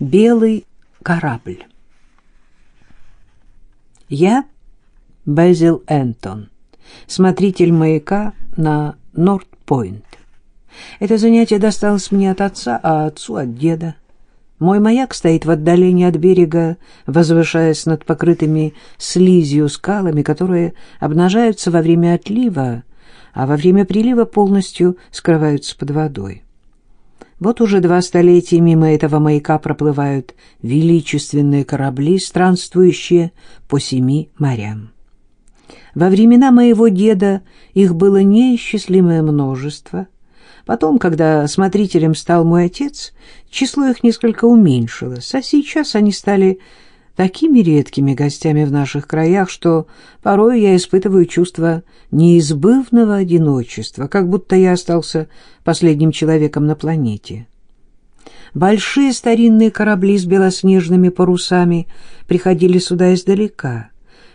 Белый корабль. Я Безил Энтон, смотритель маяка на Норт-Пойнт. Это занятие досталось мне от отца, а отцу от деда. Мой маяк стоит в отдалении от берега, возвышаясь над покрытыми слизью скалами, которые обнажаются во время отлива, а во время прилива полностью скрываются под водой. Вот уже два столетия мимо этого маяка проплывают величественные корабли, странствующие по семи морям. Во времена моего деда их было неисчислимое множество. Потом, когда смотрителем стал мой отец, число их несколько уменьшилось, а сейчас они стали такими редкими гостями в наших краях, что порой я испытываю чувство неизбывного одиночества, как будто я остался последним человеком на планете. Большие старинные корабли с белоснежными парусами приходили сюда издалека,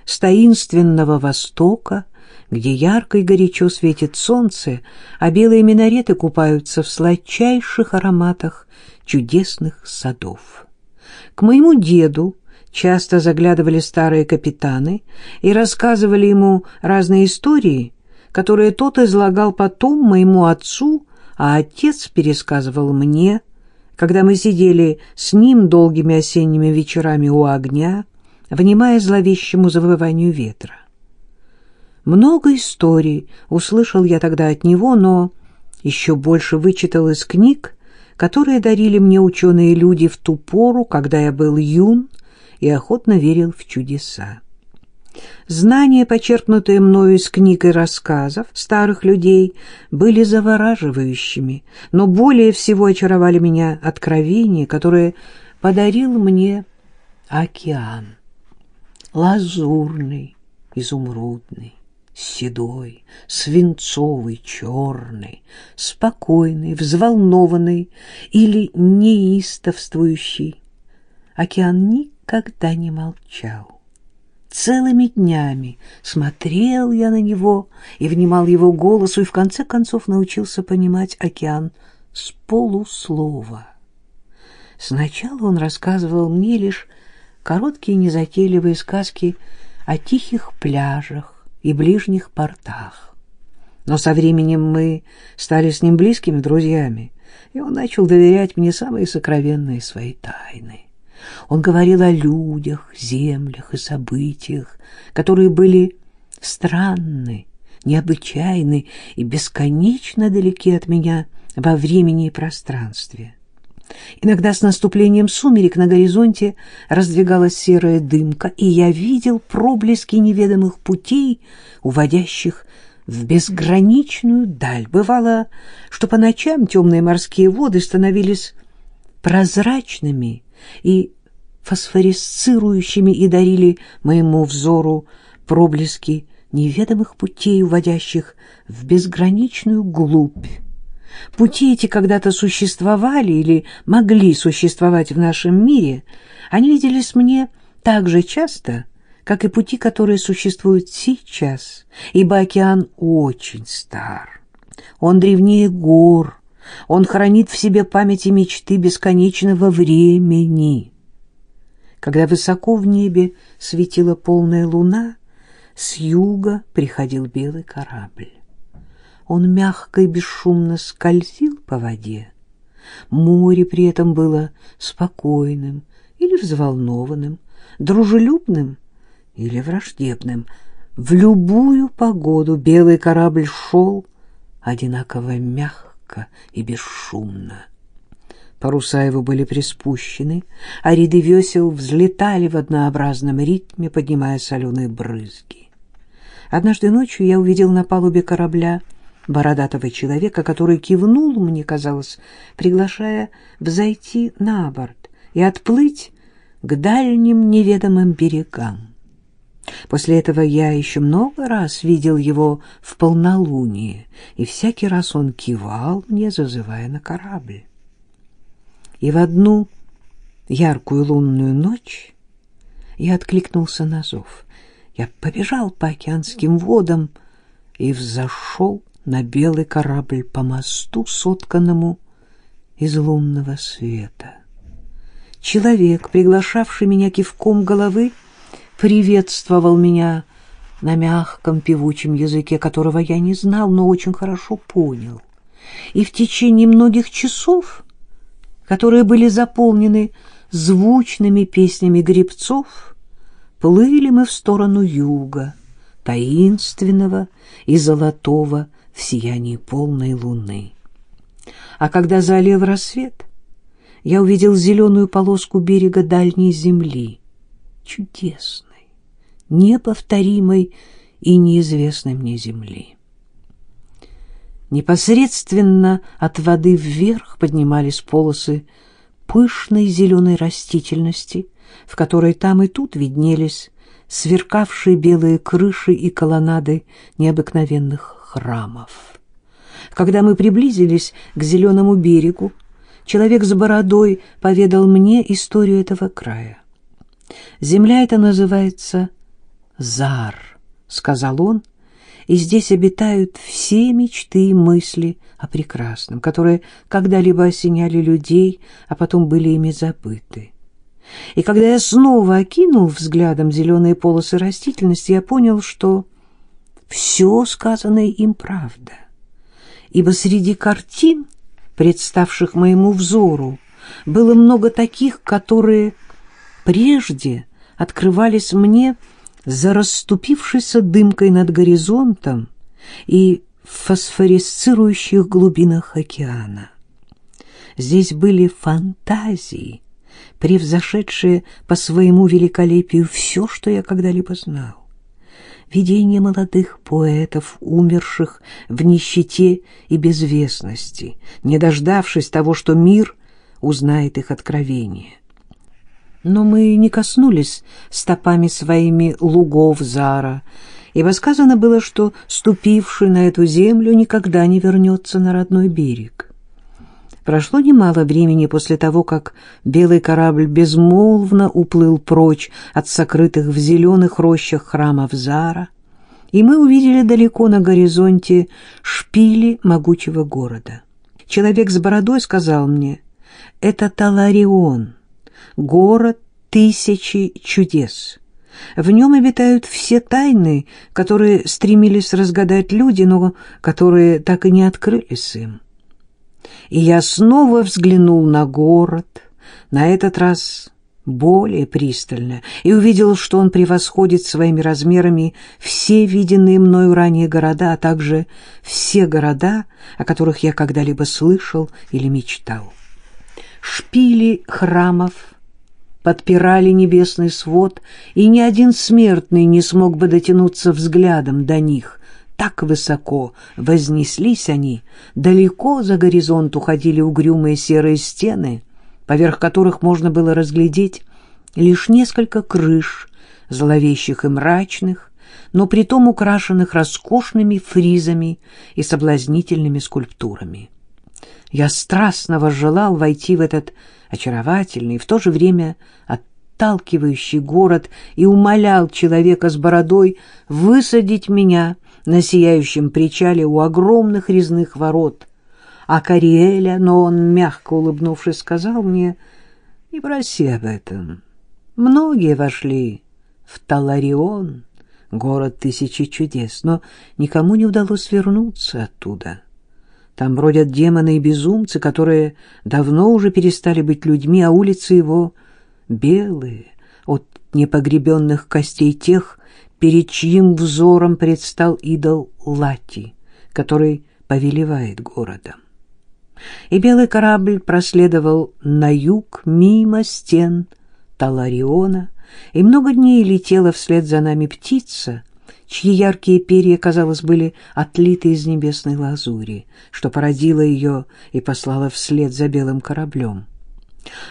с таинственного востока, где ярко и горячо светит солнце, а белые минареты купаются в сладчайших ароматах чудесных садов. К моему деду часто заглядывали старые капитаны и рассказывали ему разные истории, которые тот излагал потом моему отцу, а отец пересказывал мне, когда мы сидели с ним долгими осенними вечерами у огня, внимая зловещему завыванию ветра. Много историй услышал я тогда от него, но еще больше вычитал из книг, которые дарили мне ученые люди в ту пору, когда я был юн и охотно верил в чудеса. Знания, почерпнутые мною из книг и рассказов старых людей, были завораживающими, но более всего очаровали меня откровения, которые подарил мне океан. Лазурный, изумрудный, седой, свинцовый, черный, спокойный, взволнованный или неистовствующий. Океан никогда не молчал. Целыми днями смотрел я на него и внимал его голосу, и в конце концов научился понимать океан с полуслова. Сначала он рассказывал мне лишь короткие незатейливые сказки о тихих пляжах, и ближних портах. Но со временем мы стали с ним близкими друзьями, и он начал доверять мне самые сокровенные свои тайны. Он говорил о людях, землях и событиях, которые были странны, необычайны и бесконечно далеки от меня во времени и пространстве. Иногда с наступлением сумерек на горизонте раздвигалась серая дымка, и я видел проблески неведомых путей, уводящих в безграничную даль. Бывало, что по ночам темные морские воды становились прозрачными и фосфорисцирующими и дарили моему взору проблески неведомых путей, уводящих в безграничную глубь Пути эти когда-то существовали или могли существовать в нашем мире, они виделись мне так же часто, как и пути, которые существуют сейчас, ибо океан очень стар. Он древнее гор, он хранит в себе память и мечты бесконечного времени. Когда высоко в небе светила полная луна, с юга приходил белый корабль. Он мягко и бесшумно скользил по воде. Море при этом было спокойным или взволнованным, дружелюбным или враждебным. В любую погоду белый корабль шел одинаково мягко и бесшумно. Паруса его были приспущены, а ряды весел взлетали в однообразном ритме, поднимая соленые брызги. Однажды ночью я увидел на палубе корабля бородатого человека, который кивнул, мне казалось, приглашая взойти на борт и отплыть к дальним неведомым берегам. После этого я еще много раз видел его в полнолуние, и всякий раз он кивал мне, зазывая на корабль. И в одну яркую лунную ночь я откликнулся на зов. Я побежал по океанским водам и взошел на белый корабль по мосту, сотканному из лунного света. Человек, приглашавший меня кивком головы, приветствовал меня на мягком певучем языке, которого я не знал, но очень хорошо понял. И в течение многих часов, которые были заполнены звучными песнями гребцов, плыли мы в сторону юга, таинственного и золотого в сиянии полной луны. А когда залил рассвет, я увидел зеленую полоску берега дальней земли, чудесной, неповторимой и неизвестной мне земли. Непосредственно от воды вверх поднимались полосы пышной зеленой растительности, в которой там и тут виднелись сверкавшие белые крыши и колоннады необыкновенных храмов. Когда мы приблизились к зеленому берегу, человек с бородой поведал мне историю этого края. «Земля эта называется Зар», — сказал он, — и здесь обитают все мечты и мысли о прекрасном, которые когда-либо осеняли людей, а потом были ими забыты. И когда я снова окинул взглядом зеленые полосы растительности, я понял, что все сказанное им правда. Ибо среди картин, представших моему взору, было много таких, которые прежде открывались мне за расступившейся дымкой над горизонтом и в фосфоресцирующих глубинах океана. Здесь были фантазии, превзошедшие по своему великолепию все, что я когда-либо знал. Видение молодых поэтов, умерших в нищете и безвестности, не дождавшись того, что мир узнает их откровение. Но мы не коснулись стопами своими лугов Зара, ибо сказано было, что ступивший на эту землю никогда не вернется на родной берег. Прошло немало времени после того, как белый корабль безмолвно уплыл прочь от сокрытых в зеленых рощах храмов Зара, и мы увидели далеко на горизонте шпили могучего города. Человек с бородой сказал мне, «Это Таларион, город тысячи чудес». В нем обитают все тайны, которые стремились разгадать люди, но которые так и не открылись им. И я снова взглянул на город, на этот раз более пристально, и увидел, что он превосходит своими размерами все виденные мною ранее города, а также все города, о которых я когда-либо слышал или мечтал. Шпили храмов подпирали небесный свод, и ни один смертный не смог бы дотянуться взглядом до них, так высоко вознеслись они, далеко за горизонт уходили угрюмые серые стены, поверх которых можно было разглядеть лишь несколько крыш, зловещих и мрачных, но притом украшенных роскошными фризами и соблазнительными скульптурами. Я страстно возжелал войти в этот очаровательный, в то же время отталкивающий город и умолял человека с бородой высадить меня на сияющем причале у огромных резных ворот, а Кариэля, но он, мягко улыбнувшись, сказал мне, «Не проси об этом. Многие вошли в Таларион, город тысячи чудес, но никому не удалось вернуться оттуда». Там бродят демоны и безумцы, которые давно уже перестали быть людьми, а улицы его белые от непогребенных костей тех, перед чьим взором предстал идол Лати, который повелевает городом. И белый корабль проследовал на юг мимо стен Талариона, и много дней летела вслед за нами птица, чьи яркие перья, казалось, были отлиты из небесной лазури, что породило ее и послало вслед за белым кораблем.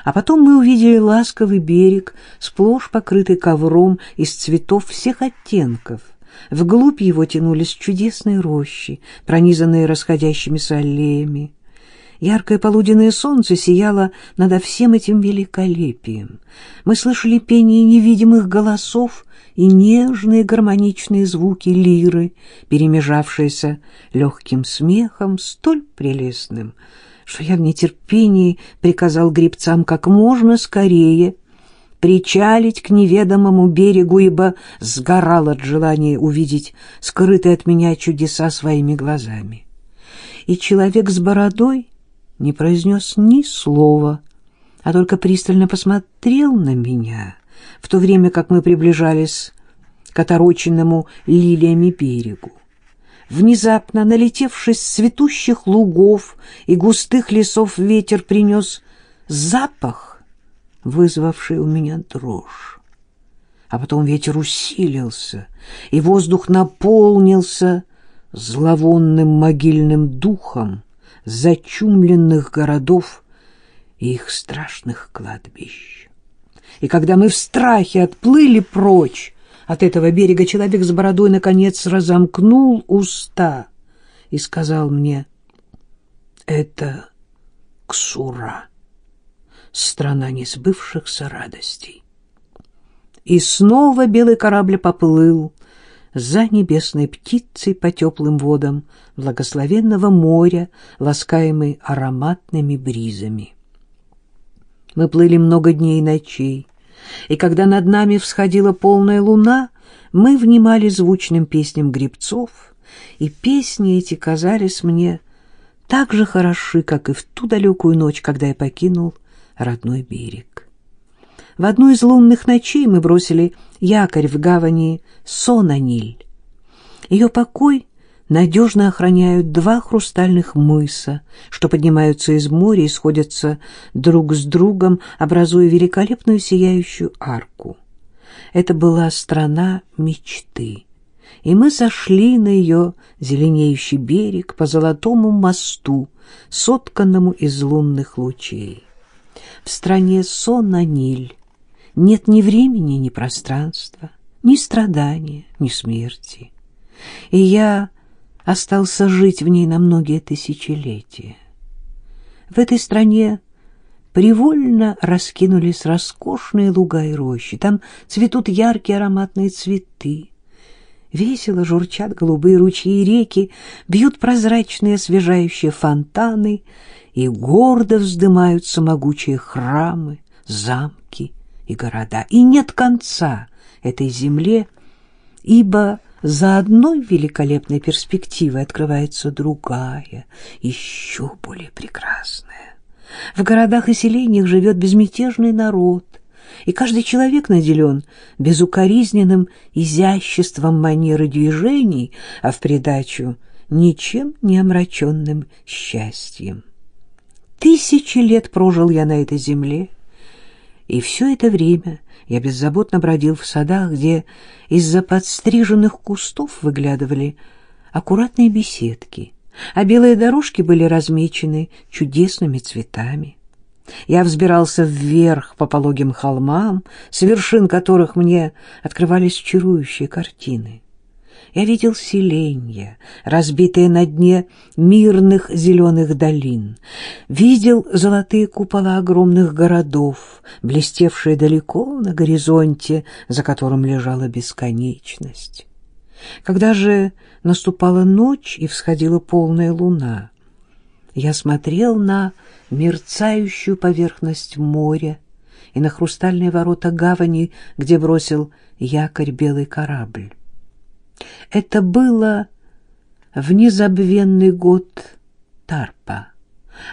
А потом мы увидели ласковый берег, сплошь покрытый ковром из цветов всех оттенков. Вглубь его тянулись чудесные рощи, пронизанные расходящимися аллеями. Яркое полуденное солнце сияло над всем этим великолепием. Мы слышали пение невидимых голосов и нежные гармоничные звуки лиры, перемежавшиеся легким смехом, столь прелестным, что я в нетерпении приказал гребцам как можно скорее причалить к неведомому берегу, ибо сгорал от желания увидеть скрытые от меня чудеса своими глазами. И человек с бородой не произнес ни слова, а только пристально посмотрел на меня, в то время как мы приближались к отороченному лилиями берегу. Внезапно, налетевшись с цветущих лугов и густых лесов, ветер принес запах, вызвавший у меня дрожь. А потом ветер усилился, и воздух наполнился зловонным могильным духом зачумленных городов и их страшных кладбищ. И когда мы в страхе отплыли прочь, от этого берега человек с бородой, наконец, разомкнул уста и сказал мне, «Это Ксура, страна несбывшихся радостей». И снова белый корабль поплыл за небесной птицей по теплым водам благословенного моря, ласкаемый ароматными бризами. Мы плыли много дней и ночей, и когда над нами всходила полная луна, мы внимали звучным песням гребцов, и песни эти казались мне так же хороши, как и в ту далекую ночь, когда я покинул родной берег. В одну из лунных ночей мы бросили якорь в гавани Сонаниль. Ее покой надежно охраняют два хрустальных мыса, что поднимаются из моря и сходятся друг с другом, образуя великолепную сияющую арку. Это была страна мечты, и мы сошли на ее зеленеющий берег по золотому мосту, сотканному из лунных лучей. В стране Сонаниль нет ни времени, ни пространства, ни страдания, ни смерти. И я остался жить в ней на многие тысячелетия. В этой стране привольно раскинулись роскошные луга и рощи. Там цветут яркие ароматные цветы. Весело журчат голубые ручьи и реки, бьют прозрачные освежающие фонтаны, и гордо вздымаются могучие храмы, замки и города. И нет конца этой земле, ибо за одной великолепной перспективой открывается другая, еще более прекрасная. В городах и селениях живет безмятежный народ, и каждый человек наделен безукоризненным изяществом манеры движений, а в придачу ничем не омраченным счастьем. Тысячи лет прожил я на этой земле, и все это время я беззаботно бродил в садах, где из-за подстриженных кустов выглядывали аккуратные беседки, а белые дорожки были размечены чудесными цветами. Я взбирался вверх по пологим холмам, с вершин которых мне открывались чарующие картины. Я видел селенья, разбитые на дне мирных зеленых долин, видел золотые купола огромных городов, блестевшие далеко на горизонте, за которым лежала бесконечность. Когда же наступала ночь и всходила полная луна, я смотрел на мерцающую поверхность моря и на хрустальные ворота гавани, где бросил якорь белый корабль. Это было в незабвенный год Тарпа.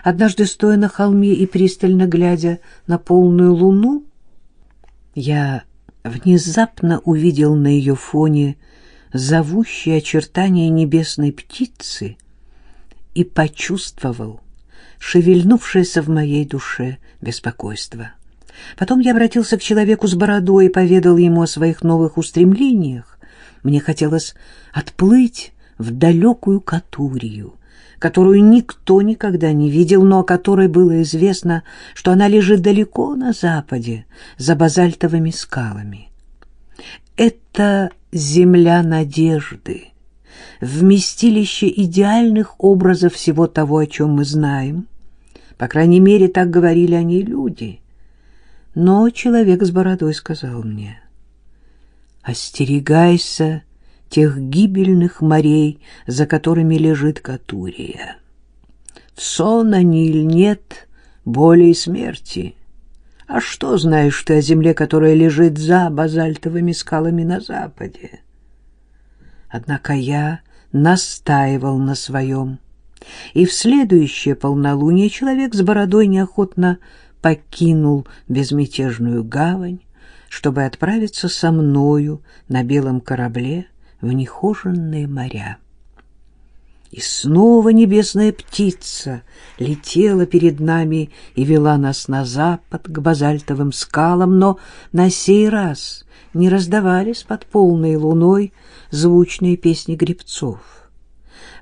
Однажды, стоя на холме и пристально глядя на полную луну, я внезапно увидел на ее фоне зовущие очертания небесной птицы и почувствовал шевельнувшееся в моей душе беспокойство. Потом я обратился к человеку с бородой и поведал ему о своих новых устремлениях, мне хотелось отплыть в далекую Катурию, которую никто никогда не видел, но о которой было известно, что она лежит далеко на западе, за базальтовыми скалами. Это земля надежды, вместилище идеальных образов всего того, о чем мы знаем. По крайней мере, так говорили о ней люди. Но человек с бородой сказал мне — остерегайся тех гибельных морей, за которыми лежит Катурия. В Сонаниль нет боли и смерти. А что знаешь ты о земле, которая лежит за базальтовыми скалами на западе? Однако я настаивал на своем. И в следующее полнолуние человек с бородой неохотно покинул безмятежную гавань, чтобы отправиться со мною на белом корабле в нехоженные моря. И снова небесная птица летела перед нами и вела нас на запад к базальтовым скалам, но на сей раз не раздавались под полной луной звучные песни гребцов.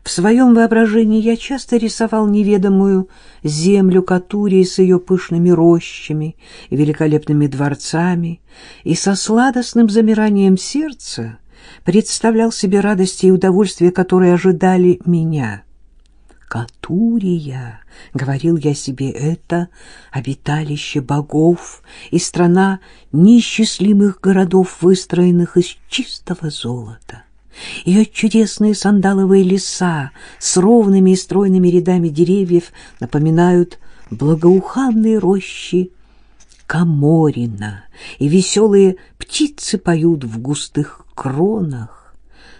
В своем воображении я часто рисовал неведомую землю Катурии с ее пышными рощами и великолепными дворцами, и со сладостным замиранием сердца представлял себе радости и удовольствия, которые ожидали меня. Катурия, — говорил я себе, — это обиталище богов и страна неисчислимых городов, выстроенных из чистого золота. Ее чудесные сандаловые леса с ровными и стройными рядами деревьев напоминают благоуханные рощи Каморина, и веселые птицы поют в густых кронах.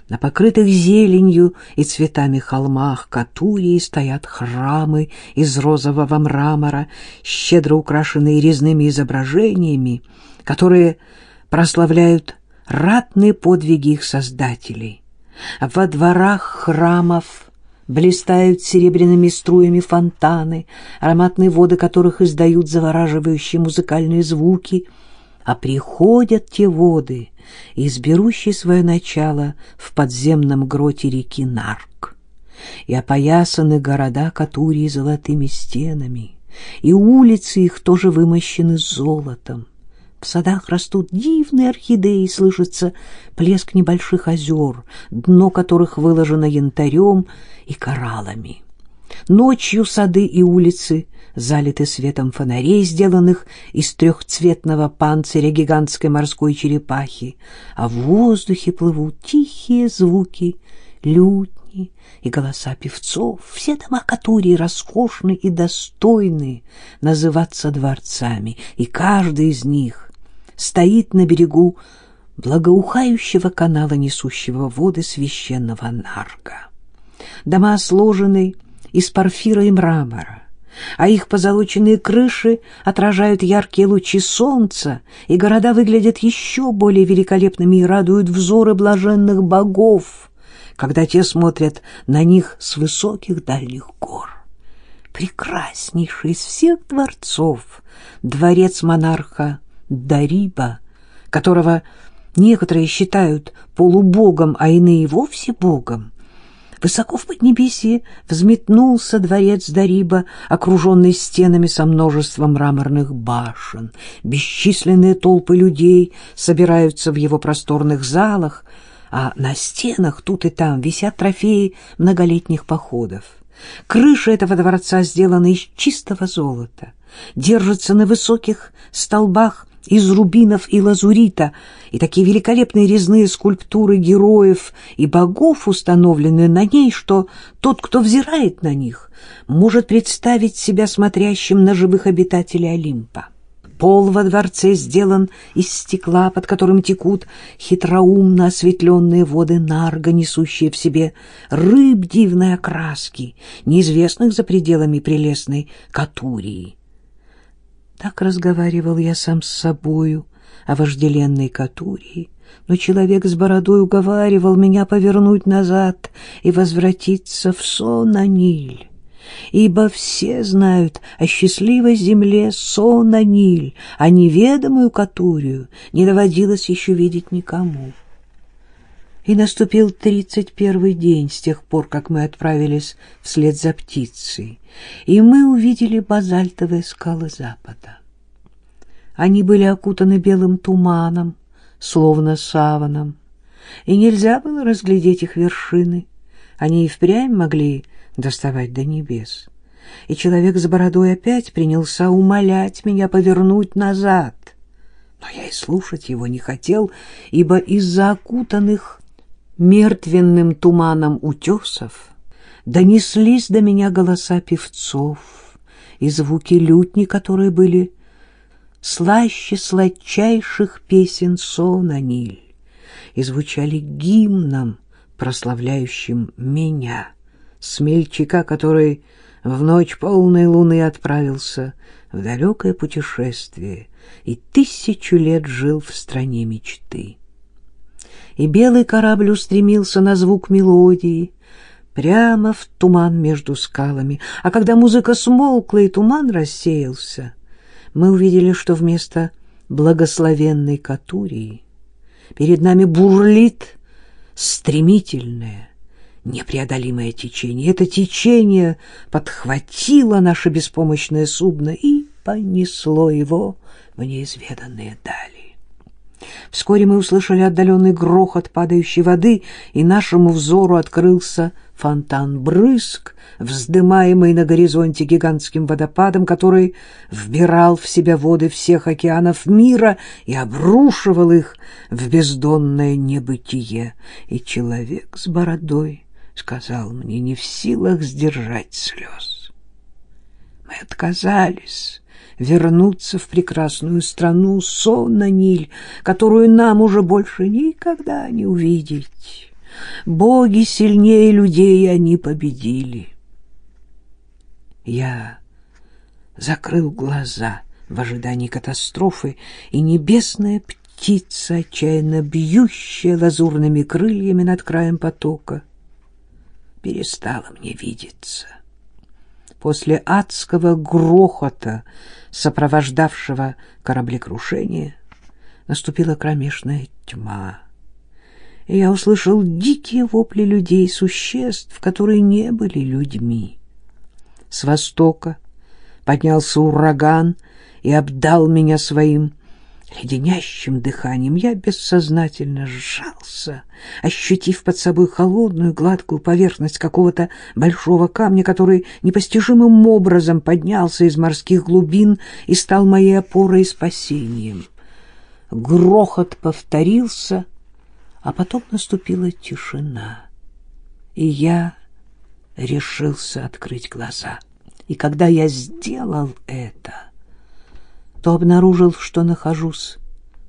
На покрытых зеленью и цветами холмах Катурии стоят храмы из розового мрамора, щедро украшенные резными изображениями, которые прославляют ратные подвиги их создателей. Во дворах храмов блистают серебряными струями фонтаны, ароматные воды которых издают завораживающие музыкальные звуки, а приходят те воды, изберущие свое начало в подземном гроте реки Нарк, и опоясаны города Катурии золотыми стенами, и улицы их тоже вымощены золотом. В садах растут дивные орхидеи, слышится плеск небольших озер, дно которых выложено янтарем и кораллами. Ночью сады и улицы залиты светом фонарей, сделанных из трехцветного панциря гигантской морской черепахи, а в воздухе плывут тихие звуки лютни и голоса певцов. Все дома Катурии роскошны и достойны называться дворцами, и каждый из них стоит на берегу благоухающего канала, несущего воды священного Нарга. Дома сложены из порфира и мрамора, а их позолоченные крыши отражают яркие лучи солнца, и города выглядят еще более великолепными и радуют взоры блаженных богов, когда те смотрят на них с высоких дальних гор. Прекраснейший из всех дворцов — дворец монарха Дариба, которого некоторые считают полубогом, а иные вовсе богом. Высоко в Поднебесье взметнулся дворец Дариба, окруженный стенами со множеством мраморных башен. Бесчисленные толпы людей собираются в его просторных залах, а на стенах тут и там висят трофеи многолетних походов. Крыша этого дворца сделана из чистого золота, держится на высоких столбах из рубинов и лазурита, и такие великолепные резные скульптуры героев и богов установлены на ней, что тот, кто взирает на них, может представить себя смотрящим на живых обитателей Олимпа. Пол во дворце сделан из стекла, под которым текут хитроумно осветленные воды нарга, несущие в себе рыб дивной окраски, неизвестных за пределами прелестной Катурии. Так разговаривал я сам с собою о вожделенной Катурии, но человек с бородой уговаривал меня повернуть назад и возвратиться в Сонаниль, ибо все знают о счастливой земле Сонаниль, а неведомую Катурию не доводилось еще видеть никому. И наступил тридцать первый день с тех пор, как мы отправились вслед за птицей, и мы увидели базальтовые скалы запада. Они были окутаны белым туманом, словно саваном, и нельзя было разглядеть их вершины. Они и впрямь могли доставать до небес. И человек с бородой опять принялся умолять меня повернуть назад. Но я и слушать его не хотел, ибо из-за окутанных мертвенным туманом утесов донеслись до меня голоса певцов и звуки лютни, которые были слаще сладчайших песен сона Ниль и звучали гимном, прославляющим меня, смельчака, который в ночь полной луны отправился в далекое путешествие и тысячу лет жил в стране мечты. И белый корабль устремился на звук мелодии, прямо в туман между скалами, а когда музыка смолкла и туман рассеялся, мы увидели, что вместо благословенной Катурии перед нами бурлит стремительное, непреодолимое течение. Это течение подхватило наше беспомощное судно и понесло его в неизведанные дали. Вскоре мы услышали отдаленный грохот падающей воды, и нашему взору открылся фонтан брызг, вздымаемый на горизонте гигантским водопадом, который вбирал в себя воды всех океанов мира и обрушивал их в бездонное небытие. И человек с бородой сказал мне, не в силах сдержать слез. Мы отказались вернуться в прекрасную страну Сонна-Ниль, которую нам уже больше никогда не увидеть. Боги сильнее людей, и они победили. Я закрыл глаза в ожидании катастрофы, и небесная птица, отчаянно бьющая лазурными крыльями над краем потока, перестала мне видеться. После адского грохота, сопровождавшего кораблекрушение, наступила кромешная тьма и я услышал дикие вопли людей, существ, которые не были людьми. С востока поднялся ураган и обдал меня своим леденящим дыханием. Я бессознательно сжался, ощутив под собой холодную гладкую поверхность какого-то большого камня, который непостижимым образом поднялся из морских глубин и стал моей опорой и спасением. Грохот повторился — а потом наступила тишина, и я решился открыть глаза. И когда я сделал это, то обнаружил, что нахожусь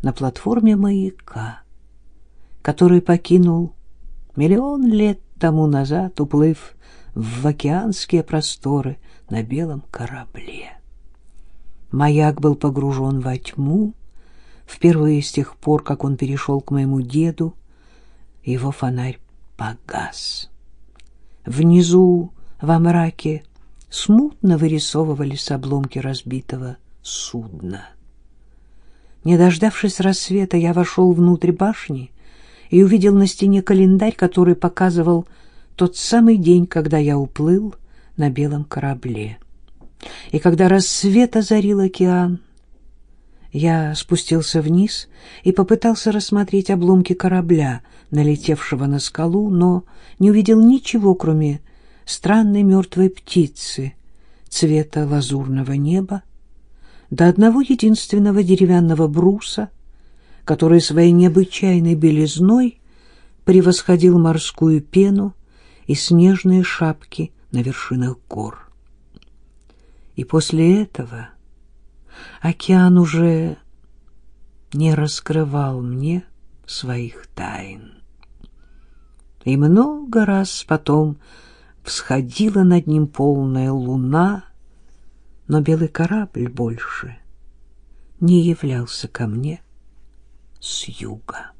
на платформе маяка, который покинул миллион лет тому назад, уплыв в океанские просторы на белом корабле. Маяк был погружен во тьму, впервые с тех пор, как он перешел к моему деду, его фонарь погас. Внизу, во мраке, смутно вырисовывались обломки разбитого судна. Не дождавшись рассвета, я вошел внутрь башни и увидел на стене календарь, который показывал тот самый день, когда я уплыл на белом корабле. И когда рассвет озарил океан, я спустился вниз и попытался рассмотреть обломки корабля, налетевшего на скалу, но не увидел ничего, кроме странной мертвой птицы цвета лазурного неба, до одного единственного деревянного бруса, который своей необычайной белизной превосходил морскую пену и снежные шапки на вершинах гор. И после этого океан уже не раскрывал мне своих тайн. И много раз потом всходила над ним полная луна, но белый корабль больше не являлся ко мне с юга.